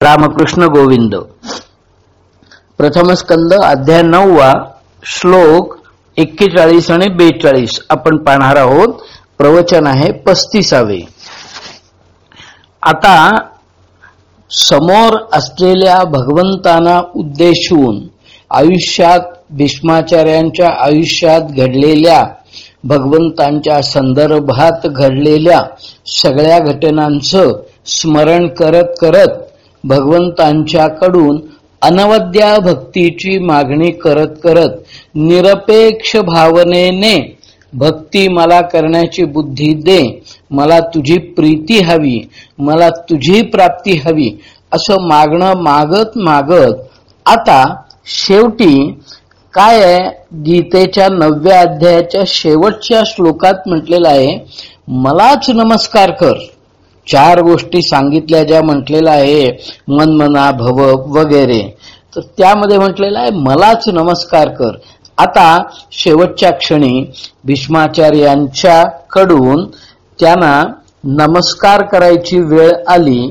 रामकृष्ण गोविंद. प्रथम स्कंद अध्याय नववा श्लोक एक्केचाळीस आणि बेचाळीस. आपण पाहणार आहोत प्रवचन आहे पस्तीसावे. आता समोर असलेल्या भगवंतांना उद्देशून आयुष्यात भीष्माचार्यांच्या आयुष्यात घडलेल्या भगवंतांच्या संदर्भात घडलेल्या सगळ्या घटनांचं स्मरण करत करत भगवंतांच्याकडून अनवद्या भक्तीची मागणी करत करत निरपेक्ष भावनेने भक्ती मला करण्याची बुद्धी दे मला तुझी प्रीती हवी मला तुझी प्राप्ती हवी असं मागणं मागत मागत आता शेवटी काय आहे? गीतेच्या नवव्या अध्यायाच्या शेवटच्या श्लोकात म्हटलेलं आहे मलाच नमस्कार कर. चार गोष्टी सांगितल्या ज्या म्हटलेल्या आहे मनमना भव वगैरे. तर त्यामध्ये म्हटलेलं आहे मलाच नमस्कार कर. आता शेवटच्या क्षणी भीष्माचार्यांच्या कडून त्यांना नमस्कार करायची वेळ आली.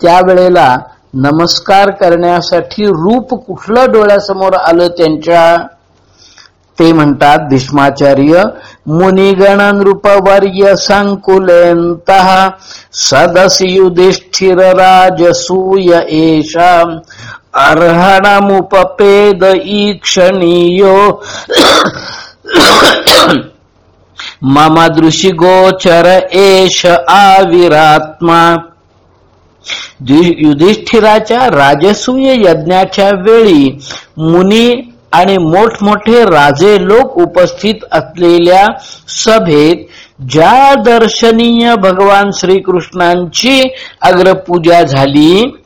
त्यावेळेला नमस्कार करण्यासाठी रूप कुठलं डोळ्यासमोर आलं त्यांच्या ते म्हणतात, भीष्माचार्य मुनिगण नृपवर्य संकुलेंत सदसी युधिष्ठिर राजसूय एषा, अर्हणमुपपेद ईक्षणीयो। मम दृशी गोचर एष आविरात्मा। युधिष्ठिराच्या राजसूय यज्ञाच्या वेळी मुनी आणि मोठमोठे राजे लोक उपस्थित असलेल्या सभेत ज्या दर्शनीय भगवान श्रीकृष्णांची अग्रपूजा झाली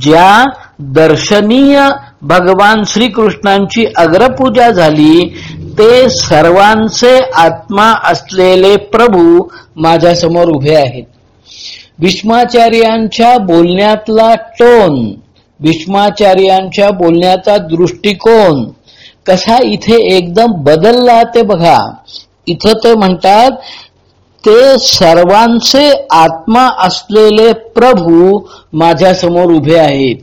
ज्या दर्शनीय भगवान श्रीकृष्णांची अग्रपूजा झाली ते सर्वांचे आत्मा असलेले प्रभू माझ्यासमोर उभे आहेत. भीष्माचार्यांच्या बोलण्यातला टोन भीष्माचार्यांच्या बोलण्याचा दृष्टिकोन कसा इथे एकदम बदलला ते बघा. इथं ते म्हणतात ते सर्वांचे आत्मा असलेले प्रभू माझ्यासमोर उभे आहेत.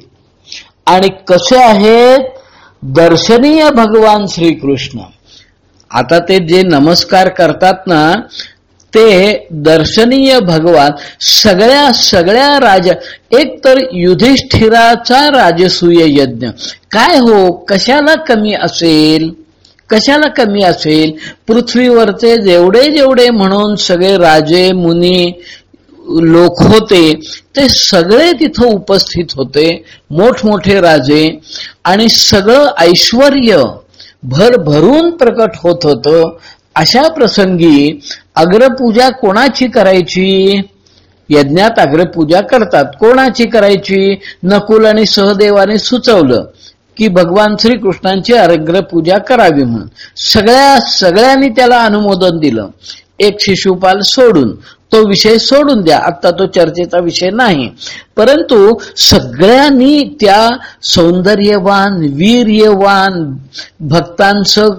आणि कसे आहेत? दर्शनीय भगवान श्रीकृष्ण. आता ते जे नमस्कार करतात ना ते दर्शनीय भगवान सगळ्या सगळ्या राजा एक तर युधिष्ठिराचा राजसूय यज्ञ. काय हो? कशाला कमी असेल? कशाला कमी असेल? पृथ्वीवरचे जेवढे जेवढे म्हणून सगळे राजे मुनी लोक होते ते सगळे तिथं उपस्थित होते मोठमोठे राजे आणि सगळं ऐश्वर भरभरून प्रकट होत होतं. अशा प्रसंगी अग्रपूजा कोणाची करायची? यज्ञात अग्रपूजा करतात. कोणाची करायची? नकुल आणि सहदेवाने सुचवलं की भगवान श्रीकृष्णांची अग्रपूजा करावी म्हणून. सगळ्या सगळ्यांनी त्याला अनुमोदन दिलं. एक शिशुपाल सोडून तो विषय सोडून द्या. आता तो चर्चेचा विषय नाही. परंतु सगळ्यांनी त्या सौंदर्यवान वीर्यवान भक्तांचं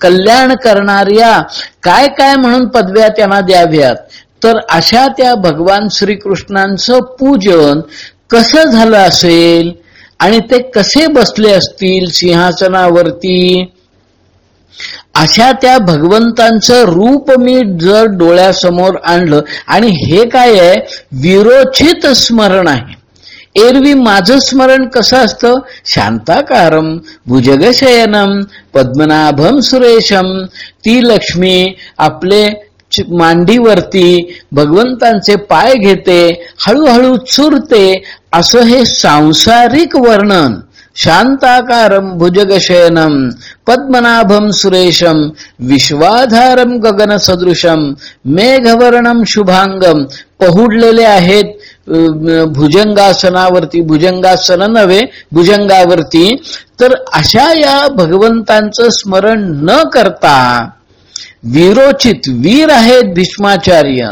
कल्याण करणाऱ्या काय काय म्हणून पदव्या त्यांना द्याव्यात? तर अशा त्या भगवान श्रीकृष्णांचं पूजन कसं झालं असेल? आणि ते कसे बसले असतील सिंहासनावरती? अशा त्या भगवंतांचं रूप मी जर डोळ्यासमोर आणलं आणि हे काय आहे? विरोचित स्मरण आहे. एरवी माझं स्मरण कसं असतं? शांताकारम भुजगशयनम पद्मनाभम सुरेशम ती लक्ष्मी आपले मांडीवरती भगवंतांचे पाय घेते हळूहळू चुरते असं हे सांसारिक वर्णन. शांताकारम भुजगशयनम पद्मनाभम सुरेशम विश्वाधारम गगन सदृशम मेघवर्णम शुभांगम पहुडलेले आहेत भुजंगासनावरती भुजंगासन नव्हे भुजंगावरती. तर अशा या भगवंतांचं स्मरण न करता विरोचित वीर आहेत भीष्माचार्य.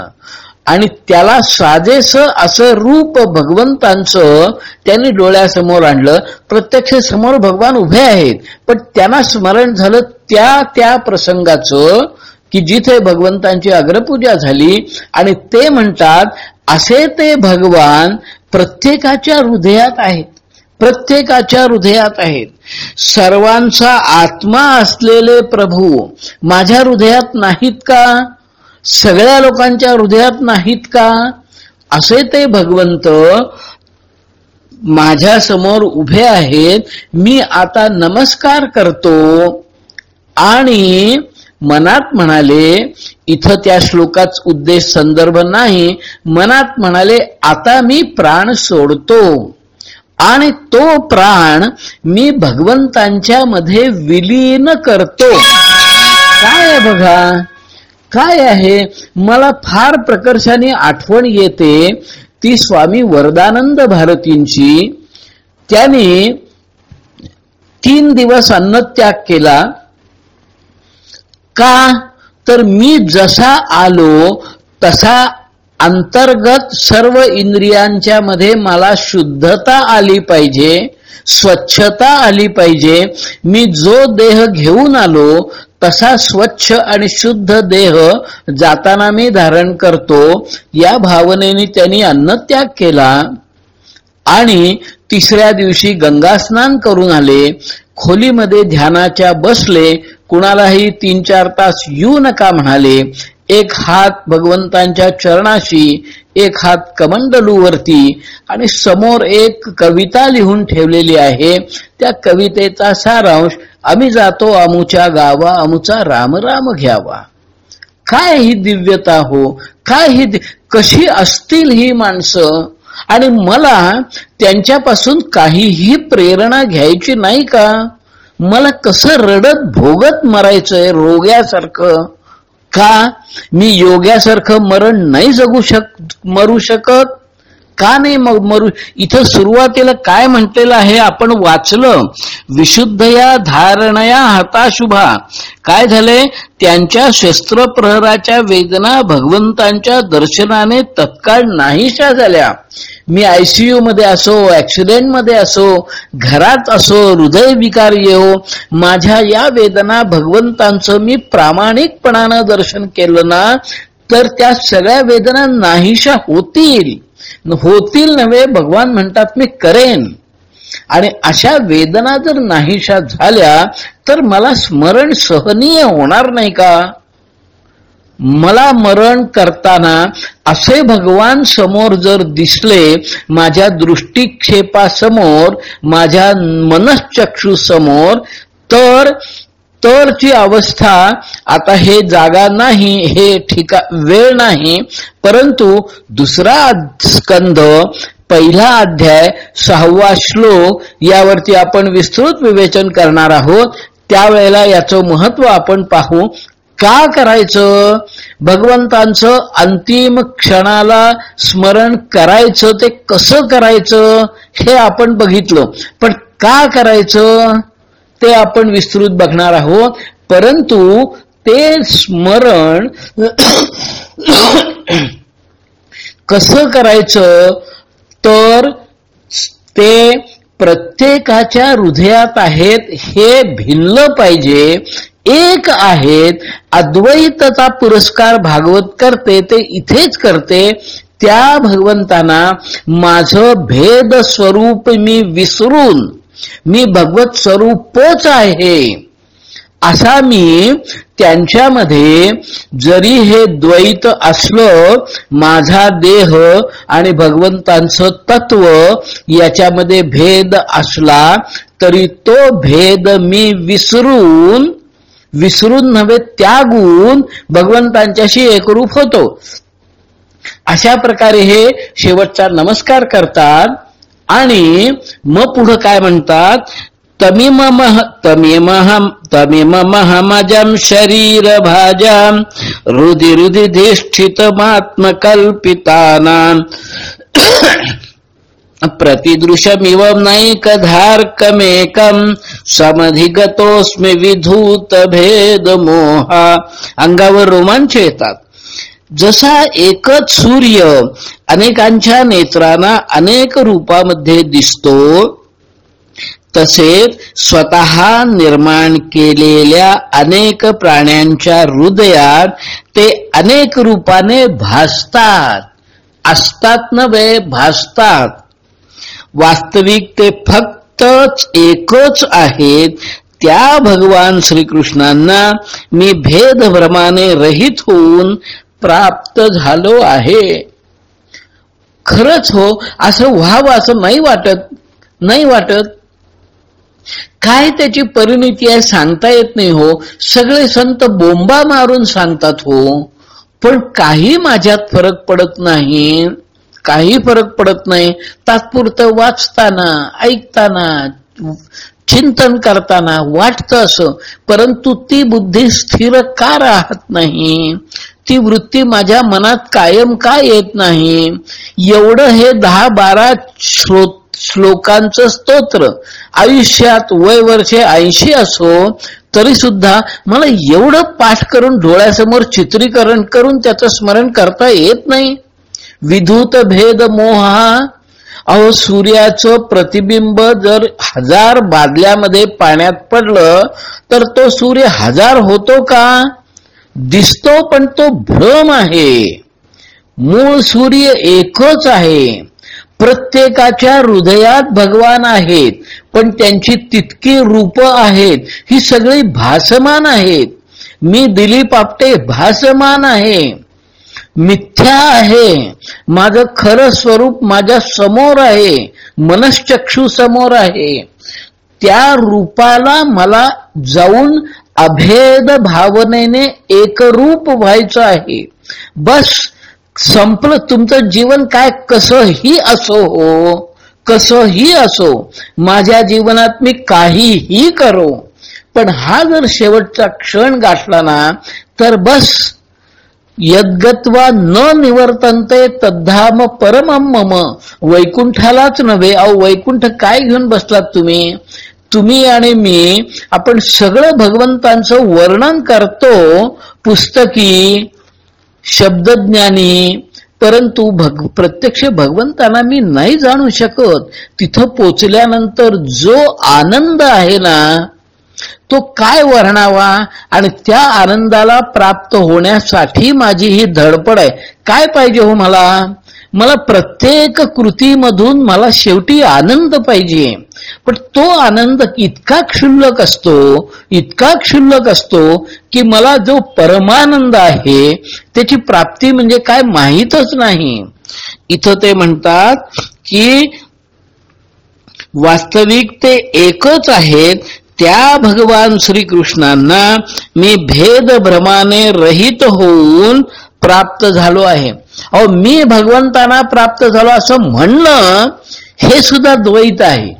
आणि त्याला साजेस असं रूप भगवंतांचं त्यांनी डोळ्यासमोर आणलं. प्रत्यक्ष समोर भगवान उभे आहेत. पण त्यांना स्मरण झालं त्या त्या प्रसंगाचं की जिथे भगवंतांची अग्रपूजा झाली आणि ते म्हणतात असे ते भगवान प्रत्येकाच्या हृदयात आहेत. प्रत्येकाच्या हृदयात आहेत. सर्वांचा आत्मा असलेले प्रभू माझ्या हृदयात नाहीत का? सगळ्या लोकांच्या हृदयात नाहीत का? असे ते भगवंत माझ्यासमोर उभे आहेत. मी आता नमस्कार करतो आणि मनात म्हणाले इथं त्या श्लोकाच उद्देश संदर्भ नाही. मनात म्हणाले आता मी प्राण सोडतो. आणि तो प्राण मी भगवंतांच्या मध्ये विलीन करतो. काय आहे बघा? काय आहे? मला फार प्रकर्षाने आठवण येते. ती स्वामी वरदानंद भारतींची. त्याने तीन दिवस अन्नत्याग केला. का? तर मी जसा आलो तसा अंतर्गत सर्व इंद्रियांच्या मध्ये मला शुद्धता आली पाहिजे स्वच्छता आली पाहिजे. मी जो देह घेऊन आलो तसा स्वच्छ आणि शुद्ध देह जाताना मी धारण करतो. या भावनेने त्यांनी अन्नत्याग केला. आणि तिसऱ्या दिवशी गंगा स्नान करून आले. खोलीमध्ये ध्यानाच्या बसले कुणालाही तीन चार तास येऊ नका म्हणाले. एक हात भगवंतांच्या चरणाशी एक हात कमंडलूवरती आणि समोर एक कविता लिहून ठेवलेली आहे. त्या कवितेचा सारांश आम्ही जातो अमुच्या गावा अमुचा राम राम घ्यावा. काय ही दिव्यता हो? काय ही कशी असतील ही माणसं? आणि मला त्यांच्यापासून काहीही प्रेरणा घ्यायची नाही का? मला कसं रडत भोगत मरायचंय रोग्यासारखं? का मी योग्यासारखं मरण नाही जगू शक मरू शकत? का नाही मग मरू? इथं सुरुवातीला काय म्हटलेलं आहे? आपण वाचलं विशुद्ध या धारणया हताशुभा काय झाले त्यांच्या शस्त्रप्रहराच्या वेदना भगवंतांच्या दर्शनाने तत्काळ नाहीशा झाल्या. मी आयसीयू मध्ये असो ऍक्सिडेंटमध्ये असो घरात असो हृदय विकार येऊ माझ्या या वेदना भगवंतांचं मी प्रामाणिकपणानं दर्शन केलं ना तर त्या सगळ्या वेदना नाहीशा होतील. होतील नव्हे भगवान म्हणतात मी करेन. आणि अशा वेदना जर नाहीशा झाल्या तर मला स्मरण सहनीय होणार नाही का? मला मरण करताना असे भगवान समोर जर दिसले माझ्या दृष्टिक्षेपासमोर माझ्या मनश्चक्षू समोर तर तरची अवस्था आता हे जागा नाही हे ठिका वेळ नाही. परंतु दुसरा स्कंध पहिला अध्याय सहावा श्लोक यावरती आपण विस्तृत विवेचन करणार आहोत. त्यावेळेला याचं महत्त्व आपण पाहू. का करायचं? भगवंतांचं अंतिम क्षणाला स्मरण करायचं ते कसं करायचं हे आपण बघितलं. पण का करायचं? ते आपण विस्तृत बघणार आहोत. परंतु ते स्मरण कसं करायचं? तर ते प्रत्येकाच्या हृदयात आहेत हे भिल्ल पाहिजे. एक आहेत अद्वैतचा पुरस्कार भागवत करते ते इथेच करते. त्या भगवंतांना माझं भेद स्वरूप मी विसरून मी भगवत स्वरूपच आहे. असा मी त्यांच्यामध्ये जरी हे द्वैत असलं माझा देह आणि भगवंतांचं तत्व याच्यामध्ये भेद असला तरी तो भेद मी विसरून विसरून नव्हे त्यागून भगवंतांच्याशी एकरूप होतो. अशा प्रकारे हे शेवटचा नमस्कार करतात. आणि मग पुढं काय म्हणतात? तमिममह तमिम महमजम शरीर भाजाम रुधि रुधिधिष्ठितमात्मकल्पितानां प्रतिदृशमिव नैकधार्कमेकं समधिगतोस्मि विधूत भेद मोहा अंगावर रोमांच येतात. जसा एकच सूर्य अनेकांच्या नेत्रांना अनेक रूपामध्ये दिसतो तसेच स्वतः निर्माण केलेल्या अनेक प्राण्यांच्या हृदयात ते अनेक रूपाने भासतात असतात नव्हे भासतात. वास्तविक ते फक्तच एकच आहेत त्या भगवान श्रीकृष्णांना मी भेदभ्रमाने रहित होऊन प्राप्त झालो आहे. खरच हो असं व्हावं असं नाही वाटत नाही वाटत. काय त्याची परिणिती आहे सांगता येत नाही हो. सगळे संत बोंबा मारून सांगतात हो. पण काही माझ्यात फरक पडत नाही. काही फरक पडत नाही. तात्पुरतं वाचताना ऐकताना चिंतन करताना वाटतं असं. परंतु ती बुद्धी स्थिर का राहत नाही? ती वृत्ती माझ्या मनात कायम का येत नाही? एवढं हे दहा बारा श्रोत श्लोकांचं स्तोत्र. आयुष्यात वय वर्षे ऐंशी असो तरी सुद्धा मला एवढं पाठ करून डोळ्यासमोर चित्रीकरण करून त्याचं स्मरण करता येत नाही. विधूत भेद मोहा अहो सूर्याचं प्रतिबिंब जर हजार बादल्यामध्ये पाण्यात पडलं तर तो सूर्य हजार होतो का? दिसतो पण तो भ्रम आहे. मूळ सूर्य एकच आहे. प्रत्येकाच्या हृदयात भगवान आहेत पण त्यांची तितकी रूप आहेत ही सगळी भासमान आहेत. मी दिलीप आपटे भासमान आहे. मिथ्या आहे. माझं खरं स्वरूप माझ्यासमोर आहे. मनश्चक्षू समोर आहे. त्या रूपाला मला जाऊन अभेद भावनेने एकरूप व्हायचं आहे. बस संपलं. तुमचं जीवन काय? कसंही असो हो कसंही असो माझ्या जीवनात मी काहीही करो. पण हा जर शेवटचा क्षण गाठला ना तर बस यद्गत्वा न निवर्तनते तद्धाम परमम मम. वैकुंठालाच नव्हे. अहो वैकुंठ काय घेऊन बसलात तुम्ही? तुम्ही आणि मी आपण सगळं भगवंतांचं वर्णन करतो पुस्तकी शब्दज्ञानी परंतु भग प्रत्यक्ष भगवंतांना मी नाही जाणू शकत. तिथं पोचल्यानंतर जो आनंद आहे ना तो काय वर्णावा आणि त्या आनंदाला प्राप्त होण्यासाठी माझी ही धडपड आहे. काय पाहिजे हो मला? मला प्रत्येक कृतीमधून मला शेवटी आनंद पाहिजे. पण तो आनंद इतका क्षुल्लक असतो इतका क्षुल्लक असतो की मला जो परमानंद आहे त्याची प्राप्ती म्हणजे काय माहीतच नाही. इथं ते म्हणतात की वास्तविक ते एकच आहेत त्या भगवान श्रीकृष्णांना मी भेदभ्रमाने रहित होऊन प्राप्त झालो आहे. अहो मी भगवंतांना प्राप्त झालो असं म्हणणं हे सुद्धा द्वैत आहे.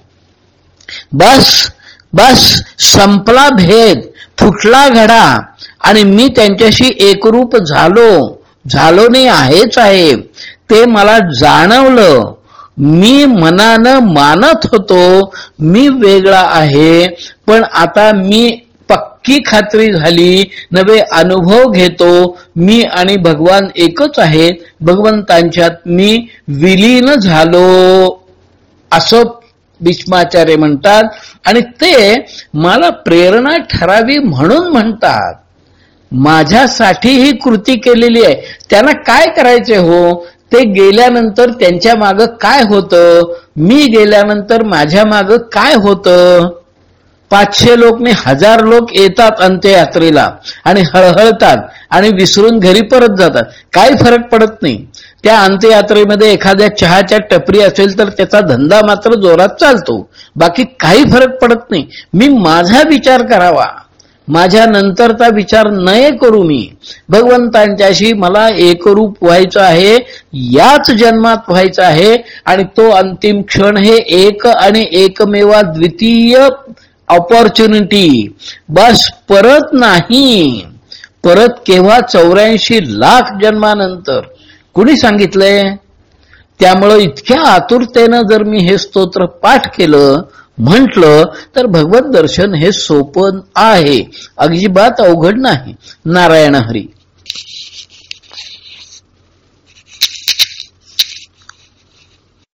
बस बस संपला भेद फुटला घडा आणि मी त्यांच्याशी एकरूप झालो. झालो नाही आहेच आहे. ते मला जाणवलं. मी मनानं मानत होतो मी वेगळा आहे पण आता मी पक्की खात्री झाली नवे अनुभव घेतो. मी आणि भगवान एकच आहे. भगवंतांच्यात मी विलीन झालो. असं भीष्माचार्य म्हणतात. आणि ते मला प्रेरणा ठरावी म्हणून म्हणतात. माझ्यासाठी ही कृती केलेली आहे. त्यांना काय करायचे हो? ते गेल्यानंतर त्यांच्या माग काय होतं? मी गेल्यानंतर माझ्या माग काय होतं? पाचशे लोक नाही हजार लोक येतात अंत्ययात्रेला आणि हळहळतात आणि विसरून घरी परत जातात. काही फरक पडत नाही. त्या अंत्ययात्रेमध्ये एखाद्या चहाच्या टपरी असेल तर त्याचा धंदा मात्र जोरात चालतो. बाकी काही फरक पडत नाही. मी माझा विचार करावा. माझ्या नंतरचा विचार नये करू मी. भगवंतांच्याशी मला एकरूप व्हायचं आहे याच जन्मात व्हायचं आहे आणि तो अंतिम क्षण हे एक आणि एकमेवा द्वितीय ऑपॉर्च्युनिटी बस परत नाही. परत केव्हा चौऱ्याऐंशी लाख जन्मानंतर? कुणी सांगितलंय? त्यामुळं इतक्या आतुरतेनं जर मी हे स्तोत्र पाठ केलं म्हटलं तर भगवत दर्शन हे सोपं आहे. अजिबात अवघड नाही. नारायण हरी.